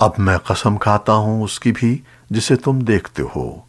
अब मैं कसम खाता हूँ उसकी भी जिसे तुम देखते हो।